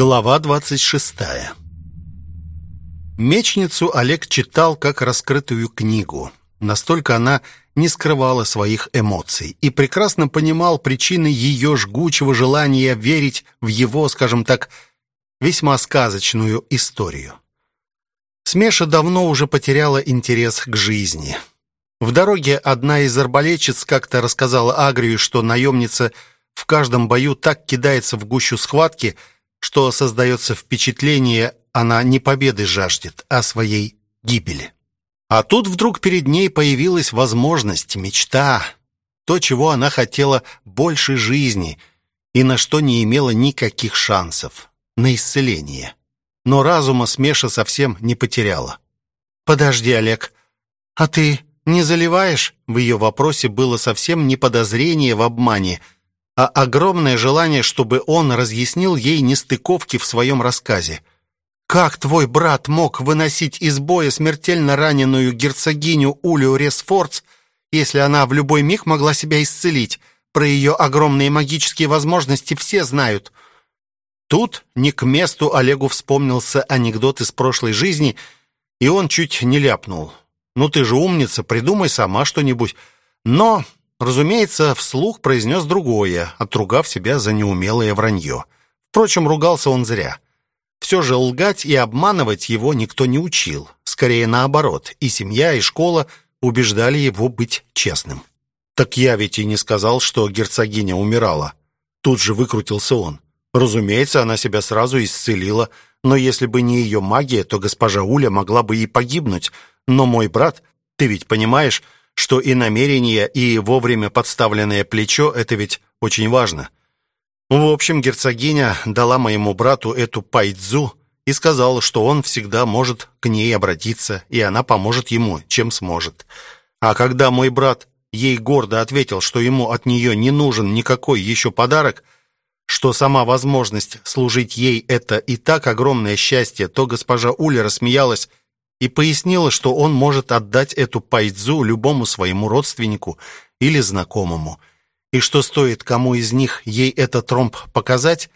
Глава 26. Мечницу Олег читал как раскрытую книгу. Настолько она не скрывала своих эмоций и прекрасно понимал причины ее жгучего желания верить в его, скажем так, весьма сказочную историю. Смеша давно уже потеряла интерес к жизни. В дороге одна из арбалетчиц как-то рассказала Агрию, что наемница в каждом бою так кидается в гущу схватки – что создается впечатление, она не победы жаждет, а своей гибели. А тут вдруг перед ней появилась возможность, мечта, то, чего она хотела больше жизни и на что не имела никаких шансов, на исцеление. Но разума Смеша совсем не потеряла. «Подожди, Олег, а ты не заливаешь?» В ее вопросе было совсем не подозрение в обмане – а огромное желание, чтобы он разъяснил ей нестыковки в своем рассказе. «Как твой брат мог выносить из боя смертельно раненую герцогиню Улю Ресфордс, если она в любой миг могла себя исцелить? Про ее огромные магические возможности все знают». Тут не к месту Олегу вспомнился анекдот из прошлой жизни, и он чуть не ляпнул. «Ну ты же умница, придумай сама что-нибудь». Но Разумеется, вслух произнес другое, отругав себя за неумелое вранье. Впрочем, ругался он зря. Все же лгать и обманывать его никто не учил. Скорее наоборот, и семья, и школа убеждали его быть честным. «Так я ведь и не сказал, что герцогиня умирала». Тут же выкрутился он. Разумеется, она себя сразу исцелила, но если бы не ее магия, то госпожа Уля могла бы и погибнуть. Но мой брат, ты ведь понимаешь, что и намерение, и вовремя подставленное плечо – это ведь очень важно. В общем, герцогиня дала моему брату эту пайдзу и сказала, что он всегда может к ней обратиться, и она поможет ему, чем сможет. А когда мой брат ей гордо ответил, что ему от нее не нужен никакой еще подарок, что сама возможность служить ей – это и так огромное счастье, то госпожа Уля рассмеялась и пояснила, что он может отдать эту пайдзу любому своему родственнику или знакомому, и что стоит кому из них ей этот ромб показать,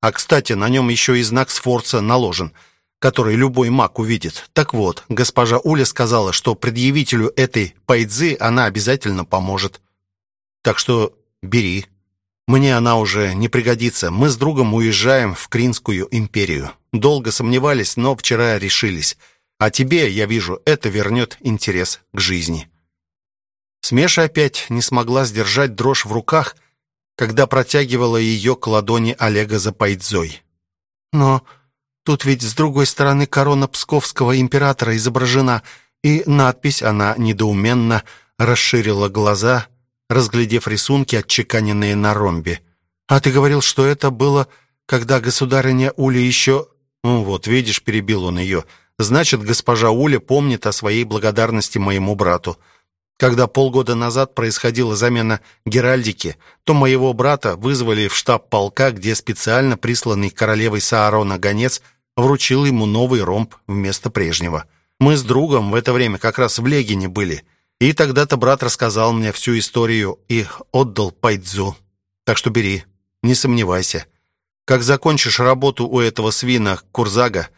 а, кстати, на нем еще и знак Сфорца наложен, который любой маг увидит. Так вот, госпожа Уля сказала, что предъявителю этой пайдзы она обязательно поможет. Так что бери. Мне она уже не пригодится. Мы с другом уезжаем в Кринскую империю. Долго сомневались, но вчера решились. А тебе, я вижу, это вернет интерес к жизни». Смеша опять не смогла сдержать дрожь в руках, когда протягивала ее к ладони Олега за пайдзой. «Но тут ведь с другой стороны корона псковского императора изображена, и надпись она недоуменно расширила глаза, разглядев рисунки, отчеканенные на ромбе. «А ты говорил, что это было, когда государыня Уля еще...» «Ну вот, видишь, перебил он ее...» Значит, госпожа Уля помнит о своей благодарности моему брату. Когда полгода назад происходила замена Геральдики, то моего брата вызвали в штаб полка, где специально присланный королевой Саарона гонец вручил ему новый ромб вместо прежнего. Мы с другом в это время как раз в Легине были, и тогда-то брат рассказал мне всю историю и отдал Пайдзу. Так что бери, не сомневайся. Как закончишь работу у этого свина Курзага,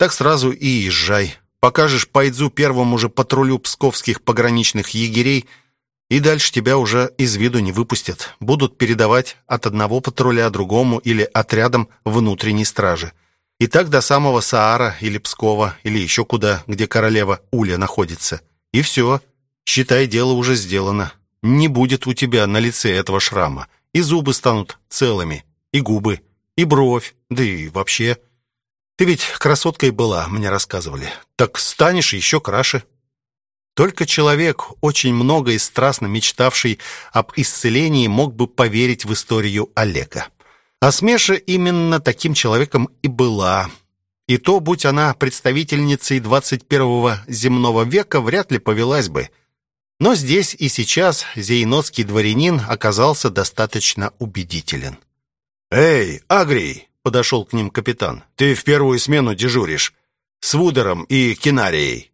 так сразу и езжай. Покажешь Пайдзу первому же патрулю псковских пограничных егерей, и дальше тебя уже из виду не выпустят. Будут передавать от одного патруля другому или отрядам внутренней стражи. И так до самого Саара или Пскова, или еще куда, где королева Уля находится. И все, считай, дело уже сделано. Не будет у тебя на лице этого шрама. И зубы станут целыми, и губы, и бровь, да и вообще... Ты ведь красоткой была, мне рассказывали. Так станешь еще краше. Только человек, очень много и страстно мечтавший об исцелении, мог бы поверить в историю Олега. А Смеша именно таким человеком и была. И то, будь она представительницей 21-го земного века, вряд ли повелась бы. Но здесь и сейчас зейнотский дворянин оказался достаточно убедителен. «Эй, Агрий!» Подошел к ним капитан. «Ты в первую смену дежуришь. С Вудером и Кинарией».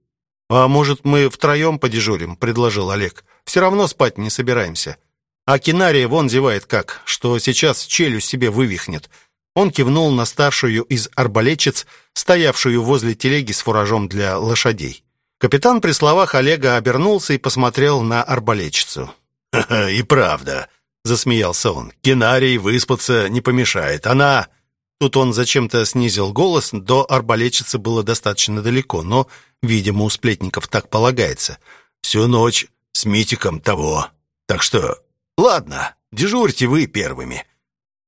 «А может, мы втроем подежурим?» — предложил Олег. «Все равно спать не собираемся. А Кинария вон зевает как, что сейчас челюсть себе вывихнет. Он кивнул на старшую из арбалетчиц, стоявшую возле телеги с фуражом для лошадей. Капитан при словах Олега обернулся и посмотрел на арбалетчицу. «Ха и правда», — засмеялся он. «Кинарий выспаться не помешает. Она...» Тут он зачем-то снизил голос, до арбалетчицы было достаточно далеко, но, видимо, у сплетников так полагается. «Всю ночь с Митиком того. Так что, ладно, дежурьте вы первыми.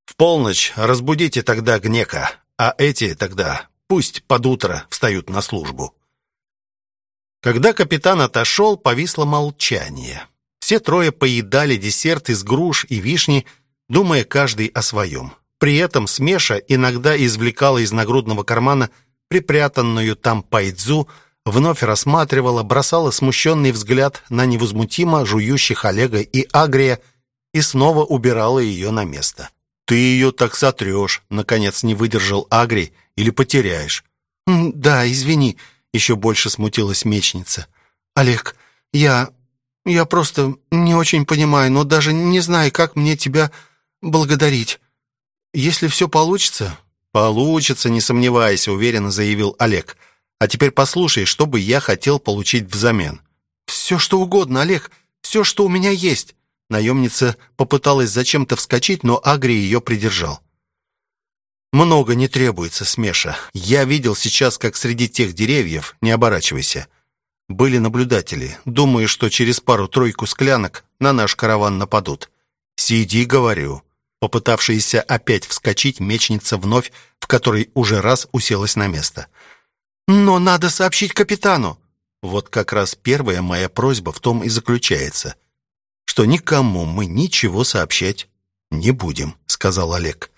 В полночь разбудите тогда Гнека, а эти тогда пусть под утро встают на службу». Когда капитан отошел, повисло молчание. Все трое поедали десерт из груш и вишни, думая каждый о своем. При этом Смеша иногда извлекала из нагрудного кармана припрятанную там пайдзу, вновь рассматривала, бросала смущенный взгляд на невозмутимо жующих Олега и Агрия и снова убирала ее на место. «Ты ее так сотрешь», — наконец не выдержал Агрий, — «или потеряешь». «Да, извини», — еще больше смутилась мечница. «Олег, я... я просто не очень понимаю, но даже не знаю, как мне тебя благодарить. Если все получится...» «Получится, не сомневайся», — уверенно заявил Олег. «А теперь послушай, что бы я хотел получить взамен». «Все, что угодно, Олег, все, что у меня есть». Наемница попыталась зачем-то вскочить, но Агри ее придержал. «Много не требуется, Смеша. Я видел сейчас, как среди тех деревьев, не оборачивайся, были наблюдатели. Думаю, что через пару-тройку склянок на наш караван нападут. Сиди, говорю». Попытавшаяся опять вскочить, мечница вновь, в которой уже раз уселась на место. «Но надо сообщить капитану!» Вот как раз первая моя просьба в том и заключается, что никому мы ничего сообщать не будем, сказал Олег.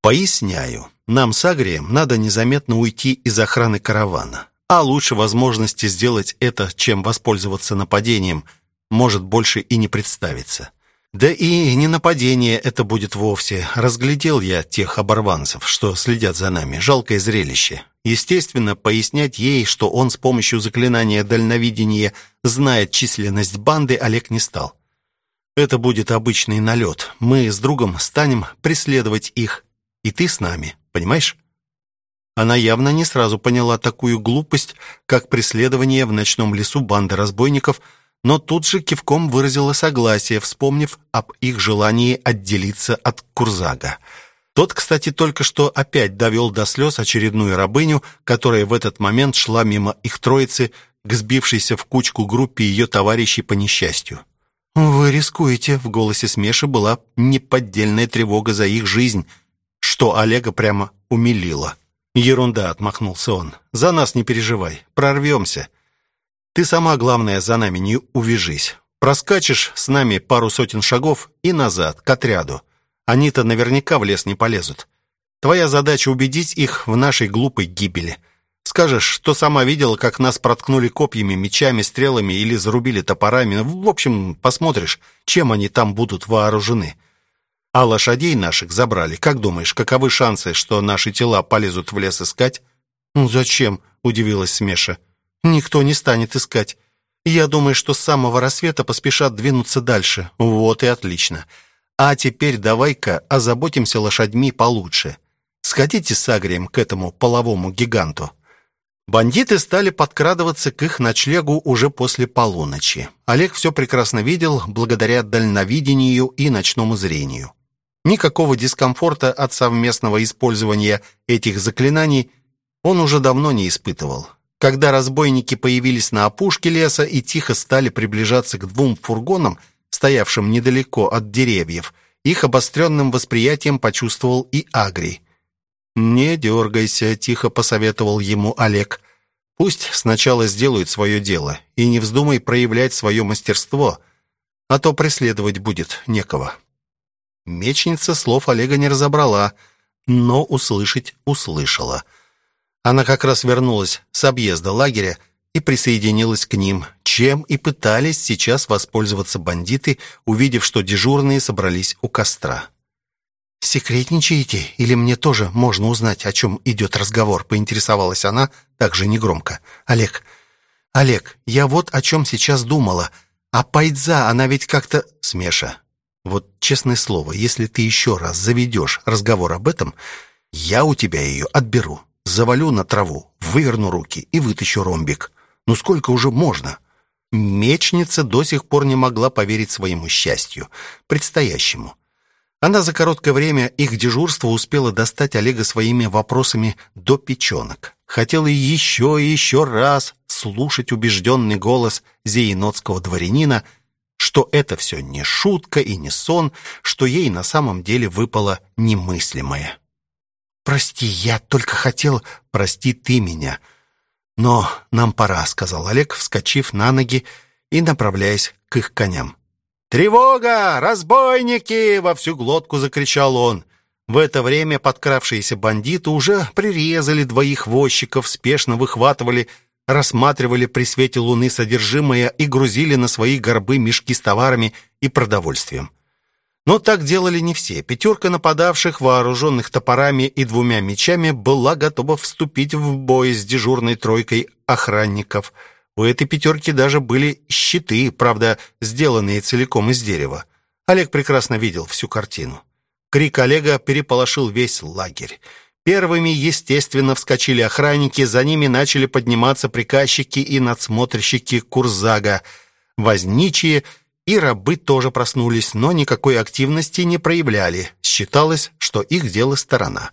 Поясняю, нам с Агрием надо незаметно уйти из охраны каравана. А лучше возможности сделать это, чем воспользоваться нападением, может больше и не представиться. Да и не нападение это будет вовсе. Разглядел я тех оборванцев, что следят за нами. Жалкое зрелище. Естественно, пояснять ей, что он с помощью заклинания дальновидения знает численность банды, Олег не стал. Это будет обычный налет. Мы с другом станем преследовать их. И ты с нами, понимаешь? Она явно не сразу поняла такую глупость, как преследование в ночном лесу банды разбойников – но тут же кивком выразила согласие, вспомнив об их желании отделиться от Курзага. Тот, кстати, только что опять довел до слез очередную рабыню, которая в этот момент шла мимо их троицы к сбившейся в кучку группе ее товарищей по несчастью. «Вы рискуете», — в голосе Смеши была неподдельная тревога за их жизнь, что Олега прямо умилило. «Ерунда», — отмахнулся он, — «за нас не переживай, прорвемся». Ты сама, главное, за нами не увяжись. Проскачешь с нами пару сотен шагов и назад, к отряду. Они-то наверняка в лес не полезут. Твоя задача убедить их в нашей глупой гибели. Скажешь, что сама видела, как нас проткнули копьями, мечами, стрелами или зарубили топорами. В общем, посмотришь, чем они там будут вооружены. А лошадей наших забрали. Как думаешь, каковы шансы, что наши тела полезут в лес искать? «Ну зачем?» — удивилась Смеша. Никто не станет искать. Я думаю, что с самого рассвета поспешат двинуться дальше. Вот и отлично. А теперь давай-ка озаботимся лошадьми получше. Сходите с Агрием к этому половому гиганту. Бандиты стали подкрадываться к их ночлегу уже после полуночи. Олег все прекрасно видел благодаря дальновидению и ночному зрению. Никакого дискомфорта от совместного использования этих заклинаний он уже давно не испытывал. Когда разбойники появились на опушке леса и тихо стали приближаться к двум фургонам, стоявшим недалеко от деревьев, их обостренным восприятием почувствовал и Агрий. «Не дергайся», — тихо посоветовал ему Олег. «Пусть сначала сделают свое дело, и не вздумай проявлять свое мастерство, а то преследовать будет некого». Мечница слов Олега не разобрала, но услышать услышала — она как раз вернулась с объезда лагеря и присоединилась к ним, чем и пытались сейчас воспользоваться бандиты, увидев, что дежурные собрались у костра. «Секретничаете? Или мне тоже можно узнать, о чем идет разговор?» поинтересовалась она также негромко. «Олег, Олег, я вот о чем сейчас думала. А Пайдза, она ведь как-то...» «Смеша, вот честное слово, если ты еще раз заведешь разговор об этом, Я у тебя ее отберу, завалю на траву, выверну руки и вытащу ромбик. Ну сколько уже можно?» Мечница до сих пор не могла поверить своему счастью, предстоящему. Она за короткое время их дежурства успела достать Олега своими вопросами до печенок. Хотела еще и еще раз слушать убежденный голос зеенотского дворянина, что это все не шутка и не сон, что ей на самом деле выпало немыслимое. «Прости, я только хотел... Прости ты меня. Но нам пора», — сказал Олег, вскочив на ноги и направляясь к их коням. «Тревога! Разбойники!» — во всю глотку закричал он. В это время подкравшиеся бандиты уже прирезали двоих возчиков, спешно выхватывали, рассматривали при свете луны содержимое и грузили на свои горбы мешки с товарами и продовольствием. Но так делали не все. Пятерка нападавших, вооруженных топорами и двумя мечами, была готова вступить в бой с дежурной тройкой охранников. У этой пятерки даже были щиты, правда, сделанные целиком из дерева. Олег прекрасно видел всю картину. Крик Олега переполошил весь лагерь. Первыми, естественно, вскочили охранники, за ними начали подниматься приказчики и надсмотрщики Курзага. Возничие – и рабы тоже проснулись, но никакой активности не проявляли. Считалось, что их дело сторона.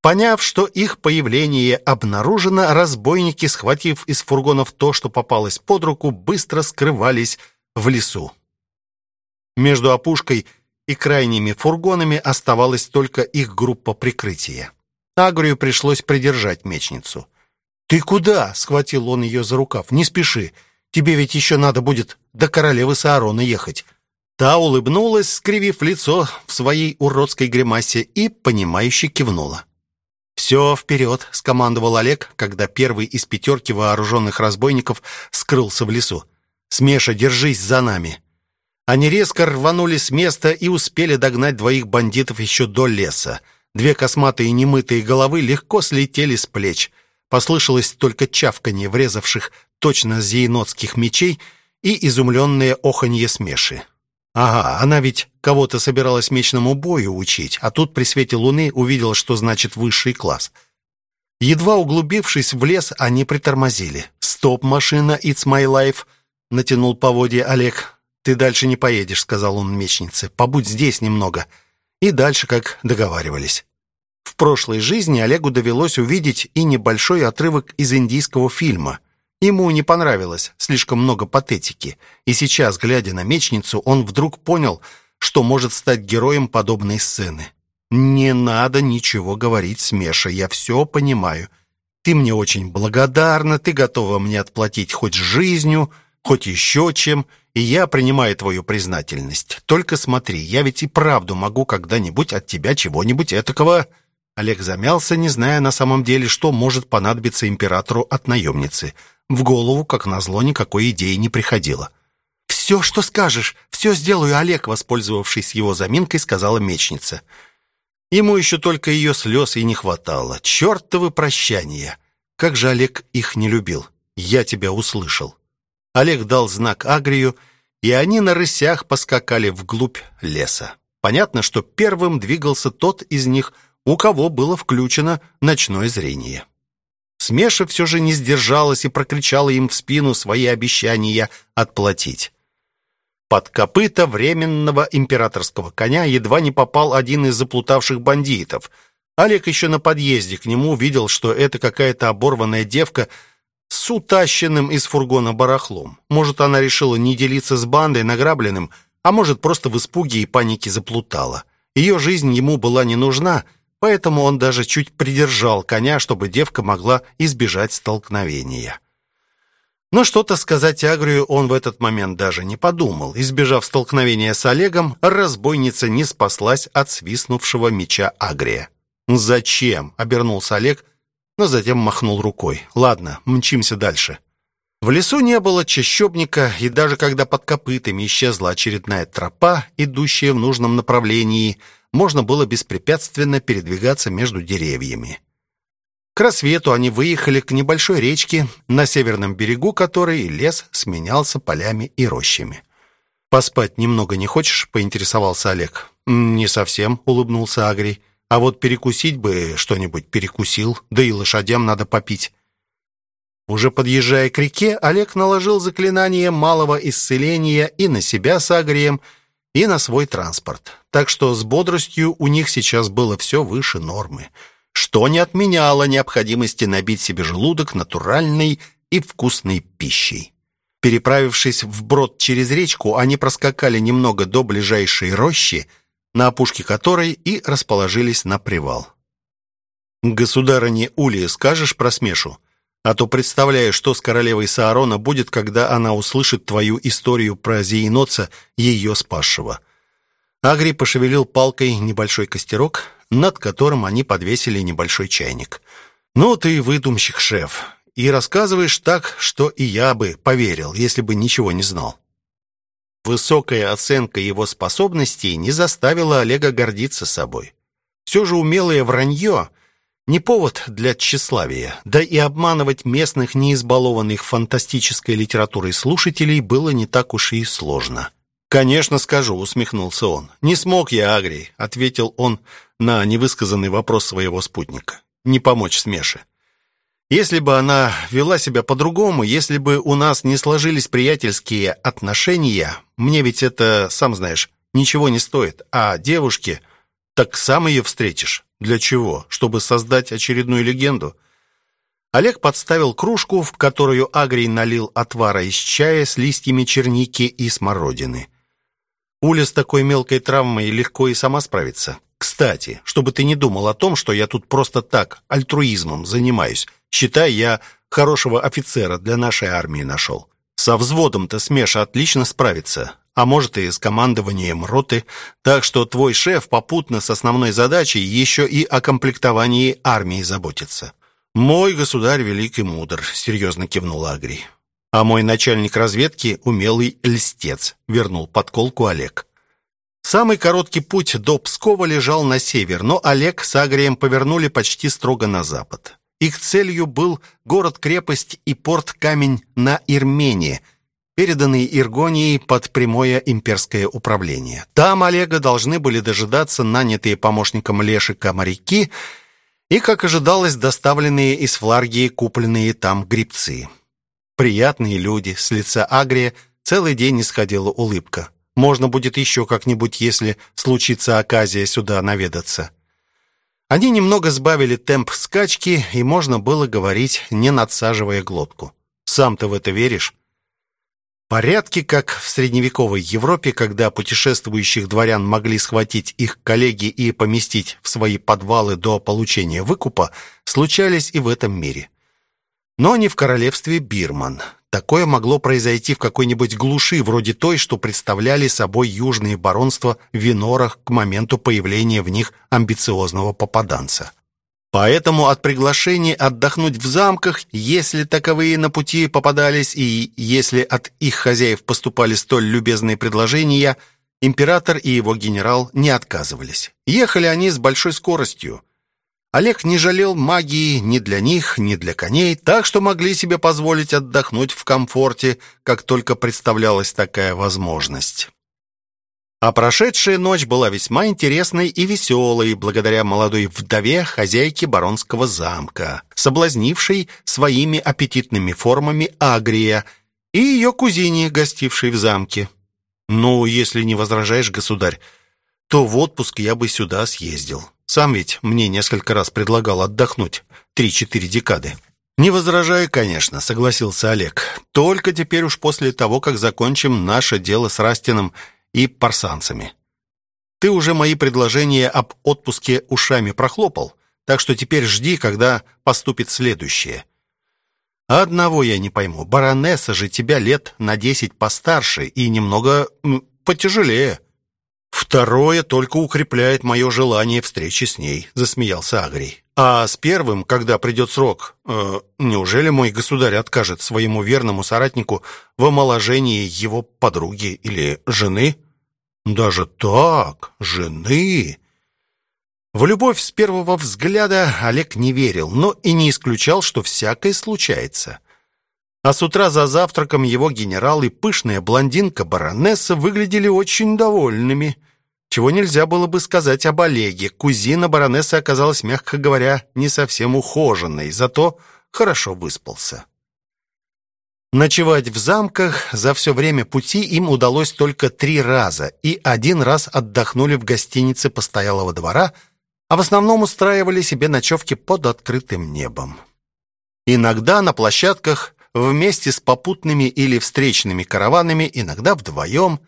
Поняв, что их появление обнаружено, разбойники, схватив из фургонов то, что попалось под руку, быстро скрывались в лесу. Между опушкой и крайними фургонами оставалась только их группа прикрытия. Агрию пришлось придержать мечницу. «Ты куда?» — схватил он ее за рукав. «Не спеши. Тебе ведь еще надо будет до королевы Саарона ехать». Та улыбнулась, скривив лицо в своей уродской гримасе и, понимающе кивнула. «Все, вперед!» — скомандовал Олег, когда первый из пятерки вооруженных разбойников скрылся в лесу. «Смеша, держись за нами!» Они резко рванули с места и успели догнать двоих бандитов еще до леса. Две косматые немытые головы легко слетели с плеч. Послышалось только чавканье врезавших точно зейнотских мечей и изумленное оханье смеши. Ага, она ведь кого-то собиралась мечному бою учить, а тут при свете луны увидела, что значит высший класс. Едва углубившись в лес, они притормозили. «Стоп, машина, it's my life!» — натянул поводья Олег. «Ты дальше не поедешь», — сказал он мечнице. «Побудь здесь немного». И дальше, как договаривались. В прошлой жизни Олегу довелось увидеть и небольшой отрывок из индийского фильма — Ему не понравилось слишком много патетики, и сейчас, глядя на мечницу, он вдруг понял, что может стать героем подобной сцены. «Не надо ничего говорить, Смеша, я все понимаю. Ты мне очень благодарна, ты готова мне отплатить хоть жизнью, хоть еще чем, и я принимаю твою признательность. Только смотри, я ведь и правду могу когда-нибудь от тебя чего-нибудь этакого...» Олег замялся, не зная на самом деле, что может понадобиться императору от наемницы – в голову, как назло, никакой идеи не приходило. «Все, что скажешь, все сделаю, Олег», воспользовавшись его заминкой, сказала мечница. Ему еще только ее слез и не хватало. Чертовы прощания! Как же Олег их не любил. Я тебя услышал. Олег дал знак Агрию, и они на рысях поскакали вглубь леса. Понятно, что первым двигался тот из них, у кого было включено ночное зрение. Смеша все же не сдержалась и прокричала им в спину свои обещания отплатить. Под копыта временного императорского коня едва не попал один из заплутавших бандитов. Олег еще на подъезде к нему видел, что это какая-то оборванная девка с утащенным из фургона барахлом. Может, она решила не делиться с бандой награбленным, а может, просто в испуге и панике заплутала. Ее жизнь ему была не нужна — Поэтому он даже чуть придержал коня, чтобы девка могла избежать столкновения. Но что-то сказать Агрию он в этот момент даже не подумал. Избежав столкновения с Олегом, разбойница не спаслась от свистнувшего меча Агрия. «Зачем?» — обернулся Олег, но затем махнул рукой. «Ладно, мчимся дальше». В лесу не было чащобника, и даже когда под копытами исчезла очередная тропа, идущая в нужном направлении — можно было беспрепятственно передвигаться между деревьями. К рассвету они выехали к небольшой речке, на северном берегу которой лес сменялся полями и рощами. «Поспать немного не хочешь?» — поинтересовался Олег. «Не совсем», — улыбнулся Агрий. А вот перекусить бы что-нибудь перекусил, да и лошадям надо попить. Уже подъезжая к реке, Олег наложил заклинание малого исцеления и на себя с Агрием, и на свой транспорт. Так что с бодростью у них сейчас было все выше нормы, что не отменяло необходимости набить себе желудок натуральной и вкусной пищей. Переправившись вброд через речку, они проскакали немного до ближайшей рощи, на опушке которой и расположились на привал. «Государыне Ули, скажешь про смешу? А то представляю, что с королевой Саарона будет, когда она услышит твою историю про Зеиноца, ее спасшего». Агри пошевелил палкой небольшой костерок, над которым они подвесили небольшой чайник. «Ну ты выдумщик, шеф, и рассказываешь так, что и я бы поверил, если бы ничего не знал». Высокая оценка его способностей не заставила Олега гордиться собой. Все же умелое вранье не повод для тщеславия, да и обманывать местных неизбалованных фантастической литературой слушателей было не так уж и сложно. «Конечно скажу», — усмехнулся он. «Не смог я, Агрий», — ответил он на невысказанный вопрос своего спутника. «Не помочь Смеше. Если бы она вела себя по-другому, если бы у нас не сложились приятельские отношения, мне ведь это, сам знаешь, ничего не стоит, а девушке, так сам ее встретишь». Для чего? Чтобы создать очередную легенду? Олег подставил кружку, в которую Агрий налил отвара из чая с листьями черники и смородины. Уля с такой мелкой травмой легко и сама справится. Кстати, чтобы ты не думал о том, что я тут просто так альтруизмом занимаюсь. Считай, я хорошего офицера для нашей армии нашел. Со взводом-то Смеша отлично справится а может и с командованием роты, так что твой шеф попутно с основной задачей еще и о комплектовании армии заботится. Мой государь велик и мудр, серьезно кивнул Агрий. А мой начальник разведки умелый льстец, вернул подколку Олег. Самый короткий путь до Пскова лежал на север, но Олег с Агрием повернули почти строго на запад. Их целью был город-крепость и порт-камень на Ирмении – переданный Иргонией под прямое имперское управление. Там Олега должны были дожидаться нанятые помощником Лешика моряки и, как ожидалось, доставленные из Фларгии купленные там грибцы. Приятные люди, с лица Агрия целый день не сходила улыбка. Можно будет еще как-нибудь, если случится оказия сюда наведаться. Они немного сбавили темп скачки, и можно было говорить, не надсаживая глотку. Сам ты в это веришь? Порядки, как в средневековой Европе, когда путешествующих дворян могли схватить их коллеги и поместить в свои подвалы до получения выкупа, случались и в этом мире. Но не в королевстве Бирман. Такое могло произойти в какой-нибудь глуши, вроде той, что представляли собой южные баронства в Винорах к моменту появления в них амбициозного попаданца. Поэтому от приглашений отдохнуть в замках, если таковые на пути попадались и если от их хозяев поступали столь любезные предложения, император и его генерал не отказывались. Ехали они с большой скоростью. Олег не жалел магии ни для них, ни для коней, так что могли себе позволить отдохнуть в комфорте, как только представлялась такая возможность. А прошедшая ночь была весьма интересной и веселой, благодаря молодой вдове хозяйки баронского замка, соблазнившей своими аппетитными формами Агрия, и ее кузине, гостившей в замке. «Ну, если не возражаешь, государь, то в отпуск я бы сюда съездил. Сам ведь мне несколько раз предлагал отдохнуть три-четыре декады». «Не возражаю, конечно», — согласился Олег. «Только теперь уж после того, как закончим наше дело с Растином и парсанцами. Ты уже мои предложения об отпуске ушами прохлопал, так что теперь жди, когда поступит следующее. Одного я не пойму. Баронесса же тебя лет на десять постарше и немного потяжелее. Второе только укрепляет мое желание встречи с ней, засмеялся Агрий. А с первым, когда придет срок, э, неужели мой государь откажет своему верному соратнику в омоложении его подруги или жены? Даже так, жены. В любовь с первого взгляда Олег не верил, но и не исключал, что всякое случается. А с утра за завтраком его генерал и пышная блондинка-баронесса выглядели очень довольными. Чего нельзя было бы сказать об Олеге. Кузина баронессы оказалась, мягко говоря, не совсем ухоженной, зато хорошо выспался. Ночевать в замках за все время пути им удалось только три раза, и один раз отдохнули в гостинице постоялого двора, а в основном устраивали себе ночевки под открытым небом. Иногда на площадках вместе с попутными или встречными караванами, иногда вдвоем.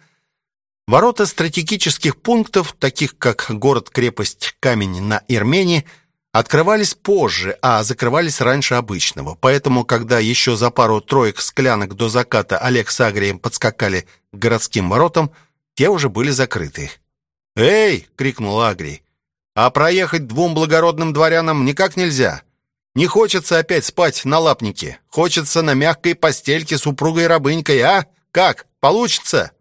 Ворота стратегических пунктов, таких как город-крепость Камень на Ирмении, открывались позже, а закрывались раньше обычного. Поэтому, когда еще за пару троек склянок до заката Олег с Агрием подскакали к городским воротам, те уже были закрыты. «Эй!» — крикнул Агрий. «А проехать двум благородным дворянам никак нельзя. Не хочется опять спать на лапнике. Хочется на мягкой постельке с упругой-рабынькой, а? Как? Получится?»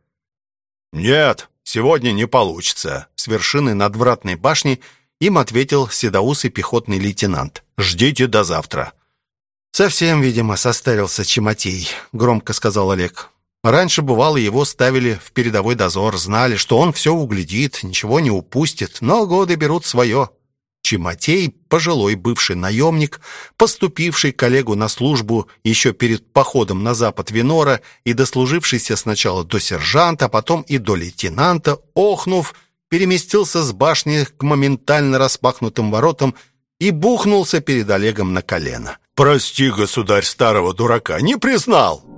«Нет, сегодня не получится», — с вершины надвратной башни — им ответил седоусый пехотный лейтенант. «Ждите до завтра». «Совсем, видимо, состарился Чемотей», — громко сказал Олег. «Раньше, бывало, его ставили в передовой дозор, знали, что он все углядит, ничего не упустит, но годы берут свое». Чемотей, пожилой бывший наемник, поступивший коллегу на службу еще перед походом на запад Винора и дослужившийся сначала до сержанта, а потом и до лейтенанта, охнув, переместился с башни к моментально распахнутым воротам и бухнулся перед Олегом на колено. «Прости, государь, старого дурака, не признал!»